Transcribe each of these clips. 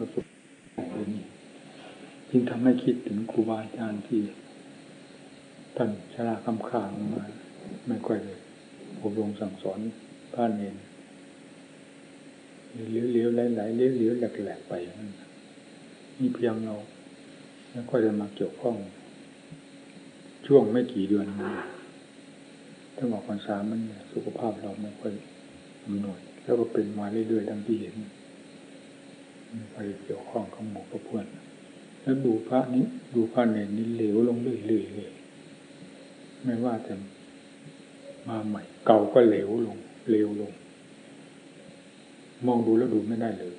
ประสบจึงทำให้คิดถึงครูบาอาจารย์ที่ท่านชราคำขางมา ไม่ค่อยเลยอบรมสั่งสอนพระเนรเลี้ยวเลี้ยวไหลๆเลี้ยวเลี้ยวแหลกๆไปนั่นนี่เพียงเราไม่ค่อยจะมาเกี่ยวข้อง ช่วงไม่กี่เดือนนี้ถ้าบอกพรรษามันสุขภาพเราไม่ค่อยอำนวย แล้วก็เป็นมาเรื่อยๆดังที่เห็น ไม่ค่อยเกี่ยวข้องกับหมู่กับเพื่อนแล้วดูพระนี้ดูพระเนรนี่เหลวลงเรื่อยๆเลยไม่ว่าจะมาใหม่ เก่าก็เหลวลงเร็วลง มองดูแล้วดูไม่ได้เลย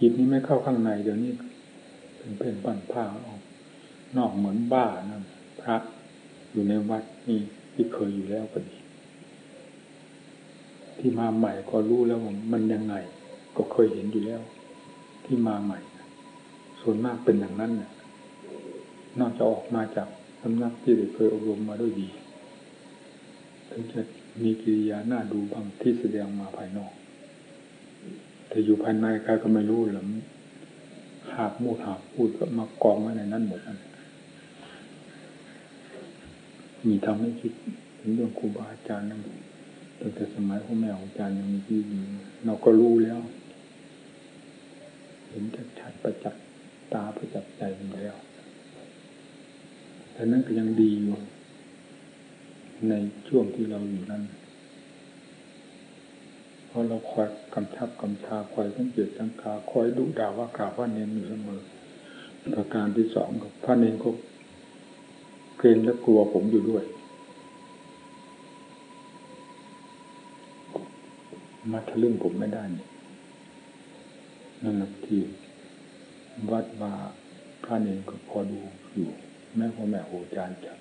จิตนี้ไม่เข้าข้างในเดี๋ยวนี้เป็นเพ่นปั่นผ้าออกนอกเหมือนบ้านะพระอยู่ในวัดนี่ที่เคยอยู่แล้วก็ดี ที่มาใหม่ก็รู้แล้วมันยังไง ก็เคยเห็นอยู่แล้ว ที่มาใหม่ ส่วนมากเป็นอย่างนั้นเนี่ยนอกจากออกมาจากสำนักที่เคยอบรมมาด้วยดีถึงจะมีกิริยาหน้าดูบางที่แสดงมาภายนอก แต่อยู่ภายในใครก็ไม่รู้หรือหากมูดหากพูดก็มากองไว้ในนั้นหมดนั่นมีทำให้คิดถึงเรื่องครูบาอาจารย์นั่นตั้งแต่สมัยพ่อแม่ขอาจารย์ยังมีที่เราก็รู้แล้ว เห็นชัดประจักษ์ตาประจักษ์ใจมันแล้วแต่นั้นก็ยังดีอยู่ ในช่วงที่เราอยู่นั้นเพราะเราคอยกำชับกำชาคอยสังเกตสังกาคอยดุด่าว่ากล่าวว่าเน้นอยู่เสมอประการที่สองกับพระเนนก็เกรงและกลัวผมอยู่ด้วย มาทะลึ่งผมไม่ได้นี่ นั่นแหละที่วัดว่าพระเนนก็พอดูอยู่ แม่พ่อแม่โอจารย์จับ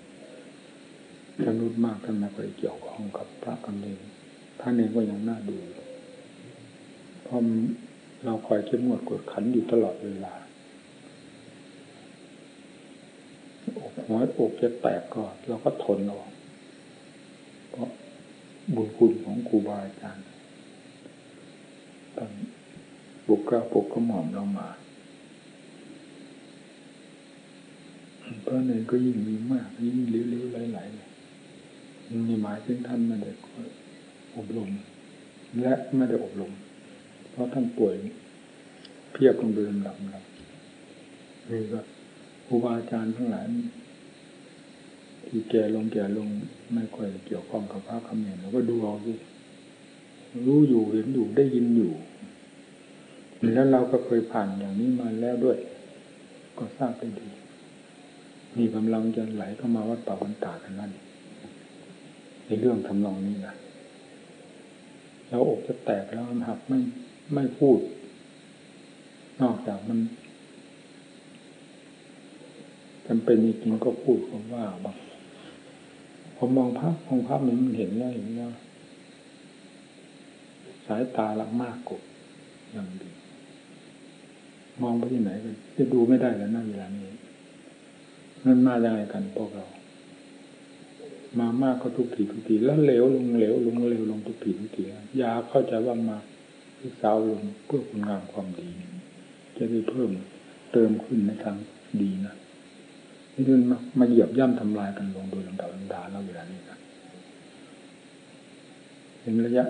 จำนุดมากท่านไม่เคยเกี่ยวข้องกับพระกันเลยท่านเองก็ยังน่าดูเพราะเราคอยเข้มงวดกดขันอยู่ตลอดเวลาอกหัวอกจะแตกก็เราก็ทนออกเพราะบุญคุณของครูบาอาจารย์ตั้ง บุกกล้าปกก็หม่อมเรามาพระเนรก็ยิ่งมีมาก ยิ่งเลี้ยวๆไหลๆเลยมีหมายถึงท่านไม่ได้อบรม และไม่ได้อบรม เพราะท่านป่วยเพียบลงโดยลำดับครับนี่ก็ครูบาอาจารย์ทั้งหลายที่แก่ลงแก่ลงไม่ค่อยเกี่ยวข้องกับพระคำเนียนเราก็ดูเอาสิรู้อยู่เห็นอยู่ได้ยินอยู่ แล้วเราก็เคยผ่านอย่างนี้มาแล้วด้วย ก็ทราบได้ดี มีกำลังจะไหลเข้ามาวัดป่าวันตากันนั่นในเรื่องทำนองนี้นะเราอกจะแตกแล้วหักไม่ไม่พูด นอกจากมันจำเป็นจริงก็พูดผมว่าบางผมมองภาพมองภาพมันเห็นแล้วเห็นแล้วสายตาลักมากกว่าอย่างดี มองไปที่ไหนก็จะดูไม่ได้แล้วนั่นเวลานี้นั่นมาอย่างไรกันพวกเรา มามากก็ทุกทีทุกทีแล้วเหลวลงเหลวลงเหลวลงทุกทีทุกทียาเข้าใจว่ามาศึกษาลงเพื่อคุณงามความดี จะได้เพิ่มเติมขึ้นในทางดีนะนี่คือมาเหยียบย่ำทำลายกันลงโดยลำดับลำดาแล้วเวลานี้นะเห็นระยะ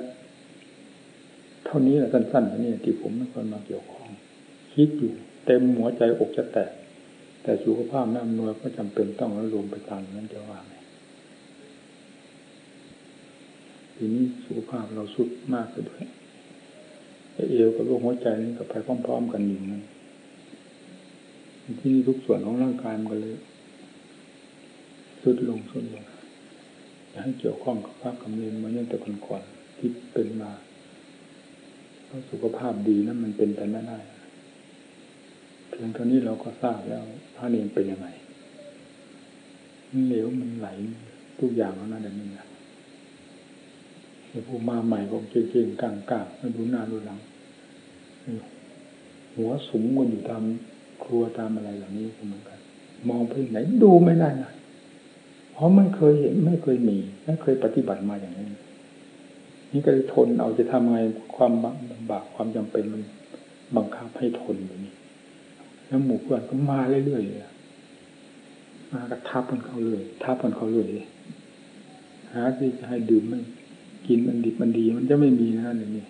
เท่านี้แหละสั้นๆนี่ที่ผมไม่ค่อยมาเกี่ยวข้อง คิดอยู่เต็มหัวใจอกจะแตก แต่สุขภาพน้ำนวยก็จำเป็นต้องรวมไปตามนั้นจะว่าไงทีนี้สุขภาพเราสุดมากเลยด้วยเอวกับโรคหัวใจนี่กับไปพร้อม ๆ กันอยู่นั้นที่นี่ทุกส่วนของร่างกายมันก็เลยสุดลงสุดลงอย่าให้เกี่ยวข้องกับภาพกำเนิดมาตั้งแต่ก่อนๆที่เป็นมาเพราะสุขภาพดีนั้นมันเป็นไปไม่ได้ พียงเท่านี้เราก็ทราบแล้วพระเนรเป็นยังไงมันเหลวมันไหลทุกอย่างแล้วนะเดี๋ยวนี้นะผู้มาใหม่ก็เก่งๆกลางๆมาดูหน้าดูหลังหัวสูงกันอยู่ตามครัวตามอะไรเหล่านี้เหมือนกัน มองไปไหนดูไม่ได้นะเพราะไม่เคยเห็นไม่เคยมีไม่เคยปฏิบัติมาอย่างนี้นี่ก็เลยทนเอาจะทำไงความบากความจำเป็นมันบังคับให้ทนแบบนี้ แล้วหมู่เพื่อนก็มาเรื่อยๆมากระทับกันเขาเลยทับกันเขาเลยหาที่จะให้ดื่มไม่กินมันดิบมันดีมันจะไม่มีนะอย่างนี้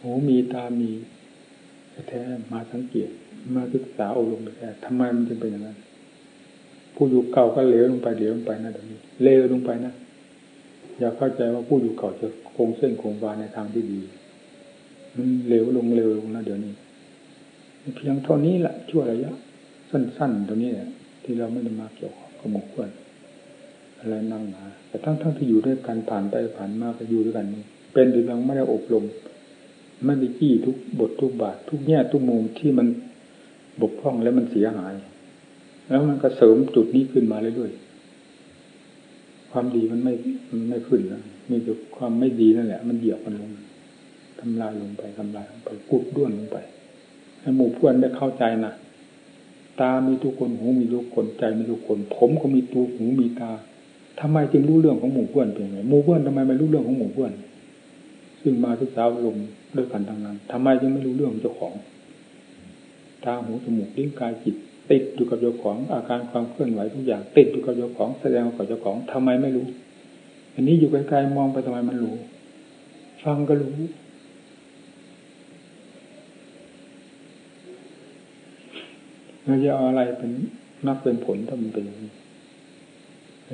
หูมีตามีแท้มาสังเกตมาศึกษาอบรมแท้ทำไมมันจึงเป็นอย่างนั้น ผู้อยู่เก่าก็เลวลงไปเลวลงไปนะตรงนี้เลวลงไปนะอย่าเข้าใจว่าผู้อยู่เก่าจะคงเส้นคงวาในทางที่ดีมันเร็วลงเร็วลงนะเดี๋ยวนี้ เพียงเท่านี้แหละชั่วระยะ สั้นๆตรงนี้แหละที่เราไม่ได้มาเกี่ยวกับหมู่เพื่อนอะไรนั่งมาแต่ทั้งทั้งที่อยู่ด้วยกันผ่านไปผ่านมาก็อยู่ด้วยกันนี่เป็นหรือยังไม่ได้อบรมไม่ได้ขี้ทุกบททุกบาท ทุกแง่ทุกมุมที่มันบกพร่องแล้วมันเสียหาย แล้วมันก็เสริมจุดนี้ขึ้นมาเรื่อยๆความดีมันไม่มันไม่ขึ้นแล้วมีแต่ความไม่ดีนั่นแหละ มันเหยียบมันลงทำลายลงไปทำลายลงไปกุดด้วนลงไป ห้หมู่เพื่อนได้เข้าใจนะตามีทุกคนหูมีทุกคนใจมีทุกคน ผมก็มีตัวหูมีตาทำไมจึงรู้เรื่องของหมู่เพื่อนเป็นไงหมู่เพื่อนทำไมไม่รู้เรื่องของหมู่เพื่อน ซึ่งมาศึกษาลมด้วยกันทั้งนั้นทำไมจึงไม่รู้เรื่องเจ้าของ ตาหูจมูกลิ้นกายจิต ติดอยู่กับเจ้าของอาการความเคลื่อนไหวทุกอย่าง ติดอยู่กับเจ้าของแสดงกับเจ้าของทำไมไม่รู้ อันนี้อยู่ไกลๆมองไปทำไมมันรู้ ฟังก็รู้ เราจะเอาอะไรเป็นนักเป็นผลถ้ามันเป็นอย่างนี้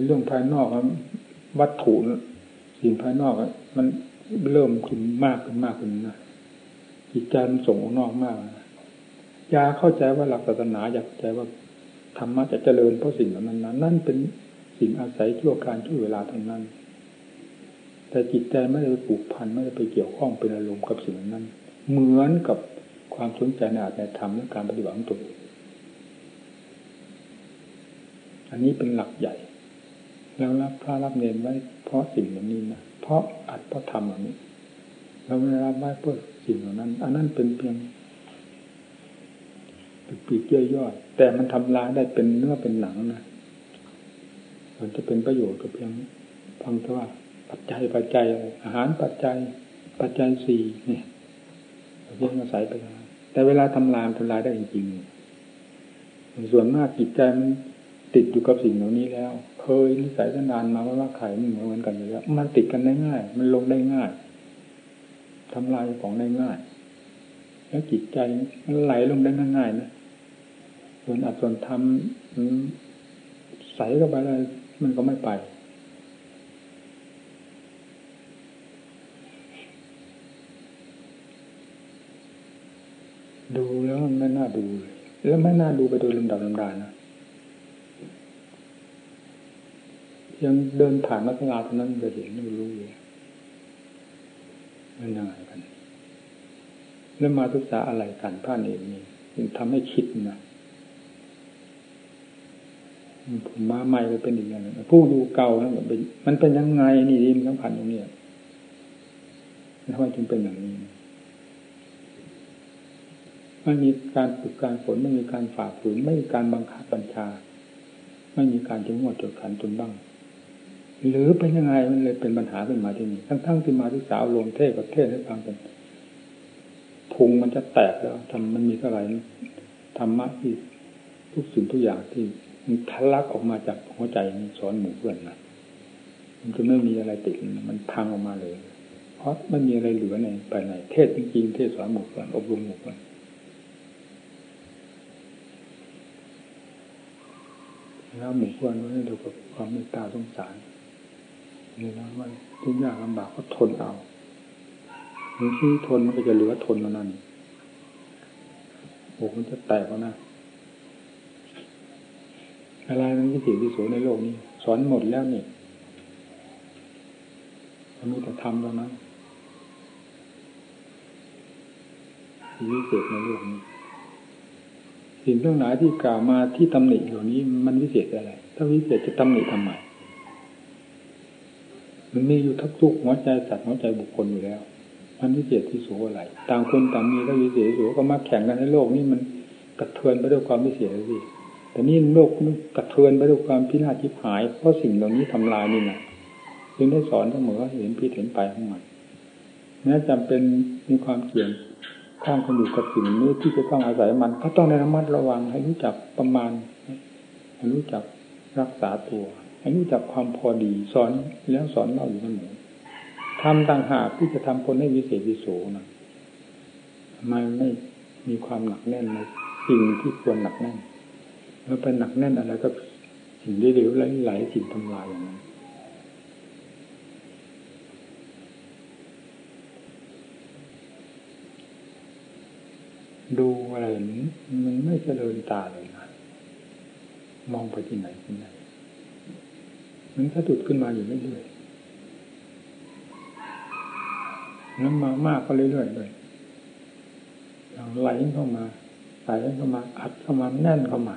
เรื่องภายนอกครับวัตถุสิ่งภายนอกมันเริ่มขึ้นมากขึ้นมากขึ้นนะจิตใจมันส่งออกนอกมากนะยาเข้าใจว่าหลักศาสนาอยากใจว่าธรรมะจะเจริญเพราะสิ่งเหล่านั้นนะนั่นเป็นสิ่งอาศัยชั่วการชั่วเวลาเท่านั้น แต่จิตใจไม่ได้ไปผูกพันไม่ได้ไปเกี่ยวข้องเป็นอารมณ์กับสิ่งนั้น เหมือนกับความสนใจในอาจในธรรมและการปฏิบัติของตนอั อันนี้เป็นหลักใหญ่ แล้วรับพระรับเนรไว้เพราะสิ่งเหล่านี้นะเพราะอัดเพราะทำเหล่านี้เราไม่รับไว้เพื่อสิ่งเหล่านั้น อันนั้นเป็นเพียงปีกย่อยๆแต่มันทำลายได้เป็นเนื้อเป็นหนังนะมันจะเป็นประโยชน์กับเพียงพังแต่ว่าปัจจัยปัจจัยอาหารปัจจัย ปัจจัยสี่เนี่ยเพียงอาศัยไปแต่เวลาทำลายทำลายได้จริงๆส่วนมากจิตใจมัน ติดอยู่กับสิ่งเหล่านี้แล้ว เคยนิสัยสันดานมาว่าไข่มันเหมือนกันอยู่แล้วมันติดกันได้ง่าย มันลงได้ง่ายทำลายของได้ง่าย แล้วจิตใจมันไหลลงได้ง่ายๆนะส่วนอัดส่วนทำใสเข้าไปอะไรมันก็ไม่ไปดูแล้วมันไม่น่าดู แล้วไม่น่าดูไปโดยลำดับลำดานะ ยังเดินผ่านมัสลาเท่านั้นจะเห็นไม่รู้เลยมันยังไงกันแล้วมาศึกษาอะไรกันผ่านเองนี่มันทำให้คิดนะผมมาใหม่เลยเป็นอีกอย่างนึงผู้ดูเก่าแล้วเป็นมันเป็นยังไงนี่ดีมันสัมพันธ์ตรงนี้ทำไมจึงเป็นอย่างนี้ไม่มีการฝึกการฝนไม่มีการฝ่าฝืนไม่มีการบังคับบัญชา ไม่มีการจงหัวจดขันจนบ้าง หรือเป็นยังไงมันเลยเป็นปัญหาขึ้นมาที่นี่ทั้งๆที่มาที่สาวลงเทศกับเทศให้ฟังกันพุงมันจะแตกแล้วทำมันมีเท่าไหร่ธรรมะที่ทุกสิ่งทุกอย่างที่มันทะลักออกมาจากหัวใจสอนหมู่เพื่อนนะมันจะไม่มีอะไรติดมันพังออกมาเลย เพราะไม่มีอะไรเหลือในภายในเทศจริงๆเทศสอนหมู่เพื่อนอบรมหมู่เพื่อนแล้วหมู่เพื่อนก็ได้ดูกับความเมตตาสงสาร นี่นะว่าทุกอย่างลำบากก็ทนเอาหรือที่ทนมันก็จะเหลือทนมานั่นโอ้มันจะแตกแล้วนะอะไรมันที่สิ่งที่สวยในโลกนี้ สอนหมดแล้วนี่มันมีแต่ทำแล้วนะวิเศษในโลกนี้สิ่งเรื่องไหนที่กล่าวมาที่ตำหนิเหล่านี้ มันวิเศษอะไร ถ้าวิเศษจะตำหนิทำไม มันมีอยู่ทุกทุกหัวใจสัตว์หัวใจบุคคลอยู่แล้ว มันวิเศษที่สูงอะไรต่างคนต่างมีก็วิเศษสูงก็มาแข่งกันในโลกนี้มันกระเทือนไปด้วยความวิเศษสิแต่นี่โลกมันกระเทือนไปด้วยความพินาศทิพหาย เพราะสิ่งเหล่านี้ทำลายนี่นะจึงได้สอนเสมอเห็นพิษเห็นไปของมันแม้จำเป็นมีความเสี่ยงข้างคนอยู่กับสิ่งนี้ที่จะต้องอาศัยมันก็ต้องระมัดระวังให้รู้จักประมาณให้รู้จักรักษาตัว ให้รู้จักความพอดีสอนแล้วสอนเราอยู่เสมอทำต่างหากที่จะทำคนให้วิเศษวิโสนะมันไม่มีความหนักแน่นในสิ่งที่ควรหนักแน่น แล้วไปหนักแน่นอะไรก็สิ่งเร็วๆไหลสิ่งทำลายอย่างนั้นดูอะไรนี้มันไม่เจริญตาเลยนะ มองไปที่ไหนที่ไหน มันสะดุดขึ้นมาอยู่เรื่อยๆน้ำมามากก็เรื่อยๆเลยไหลเข้ามาไหลเข้ามา อัดเข้ามาแน่นเข้ามา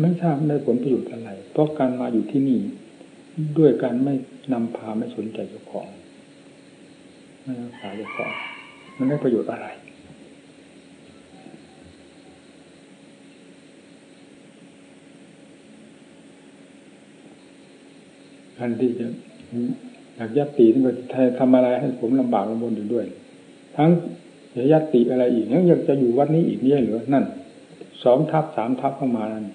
ไม่ทราบได้ผลประโยชน์อะไร เพราะการมาอยู่ที่นี่ ด้วยการไม่นำพาไม่สนใจเจ้าของไม่รักษาเจ้าของมันได้ประโยชน์อะไร อันที่จะอยากยัดตีนี่ก็ทำอะไรให้ผมลำบากลำบนอยู่ด้วย ทั้งจะยัดตีอะไรอีกยังอยากจะอยู่วัดนี้อีกเนี่ยหรือนั่นสองทับสามทับเข้ามานั่น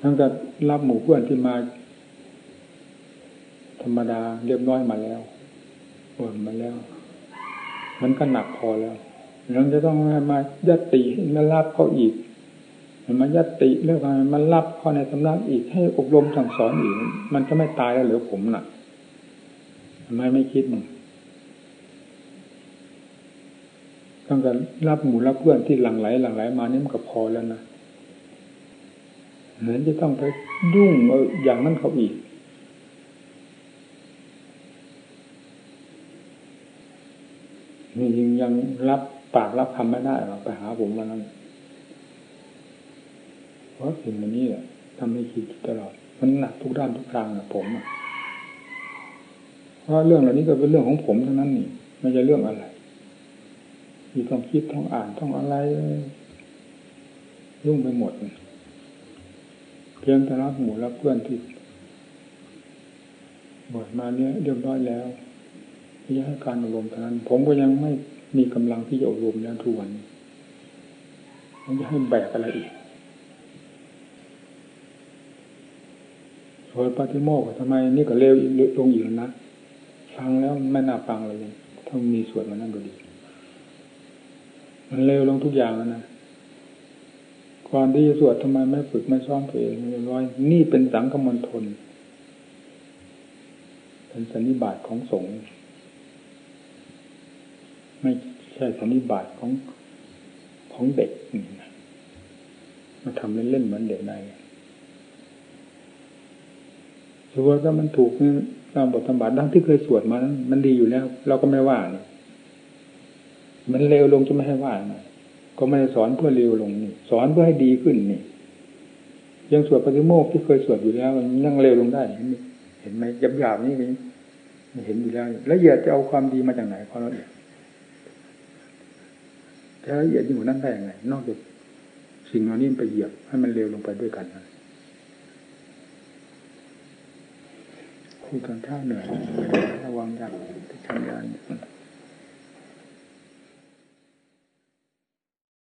ทั้งจะรับหมู่เพื่อนที่มา ธรรมดาเรียบร้อยมาแล้วบ่นมาแล้ว มันก็หนักพอแล้วยังจะต้องมายัดตีมารับเขาอีก มันยัตติเรื่องอะไรมันรับข้อในสำนักอีกให้อบรมสั่งสอนอีก มันจะไม่ตายแล้วหรือผมน่ะทำไมไม่คิดมั้งต้องการรับหมู่รับเพื่อนที่หลั่งไหลหลั่งไหลมานี่มันก็พอแล้วนะเหมือนจะต้องไปยุ่งเอออย่างนั้นเขาอีกนี่ยังยังรับปากรับคำไม่ได้หรอกไปหาผมมานั้น เพราะสิ่งนี้แหละทำให้คิดตลอด มันหนักทุกด้านทุกทางนะผมอะเพราะเรื่องเหล่านี้ก็เป็นเรื่องของผมเท่านั้นนี่ไม่ใช่เรื่องอะไร มีต้องคิดต้องอ่านต้องอะไรยุ่งไปหมดเพียงแต่รับหมู่รับเพื่อนที่บทมาเนี้ยเรียบร้อยแล้วที่ให้การอบรมเท่านั้น ผมก็ยังไม่มีกำลังที่จะอบรมแล้วทุกวันมันจะให้แบกอะไรอีก สวดปฏิโมกข์ทำไมนี่ก็เร็วลงอีกนะฟังแล้วไม่น่าฟังเลยถ้ามีสวดมันนั่นก็ดี มันเร็วลงทุกอย่างแล้วนะก่อนที่จะสวดทำไมไม่ฝึกไม่ซ้อมตัวเองร้อยนี่เป็นสังคมณฑลเป็นสันนิบาตของสงฆ์ไม่ใช่สันนิบาตของของเด็กมาทำเล่นๆเหมือนเด็กได้สวดถ้ามันถูกตามบทธรรมบัตดังที่เคยสวดมานั้นมันดีอยู่แล้ว เราก็ไม่ว่านี่มันเร็วลงจะไม่ให้ว่านะก็ไม่ได้สอนเพื่อเร็วลงนี่สอนเพื่อให้ดีขึ้นนี่ ยังสวดปฏิโมกที่เคยสวดอยู่แล้ว มันยังเร็วลงได้ เห็นไหมยับยับนี่เห็นอยู่แล้วล้วเหยียดจะเอาความดีมาจากไหนความละเอียดแต่ละเอียดอยู่นั่นได้ยังไงนอกจากสิ่งเหล่านี้ไปเหยียบให้มันเร็วลงไปด้วยกันนะ คุยกันท่าเหนื่อยระวังอย่างที่ทำงาน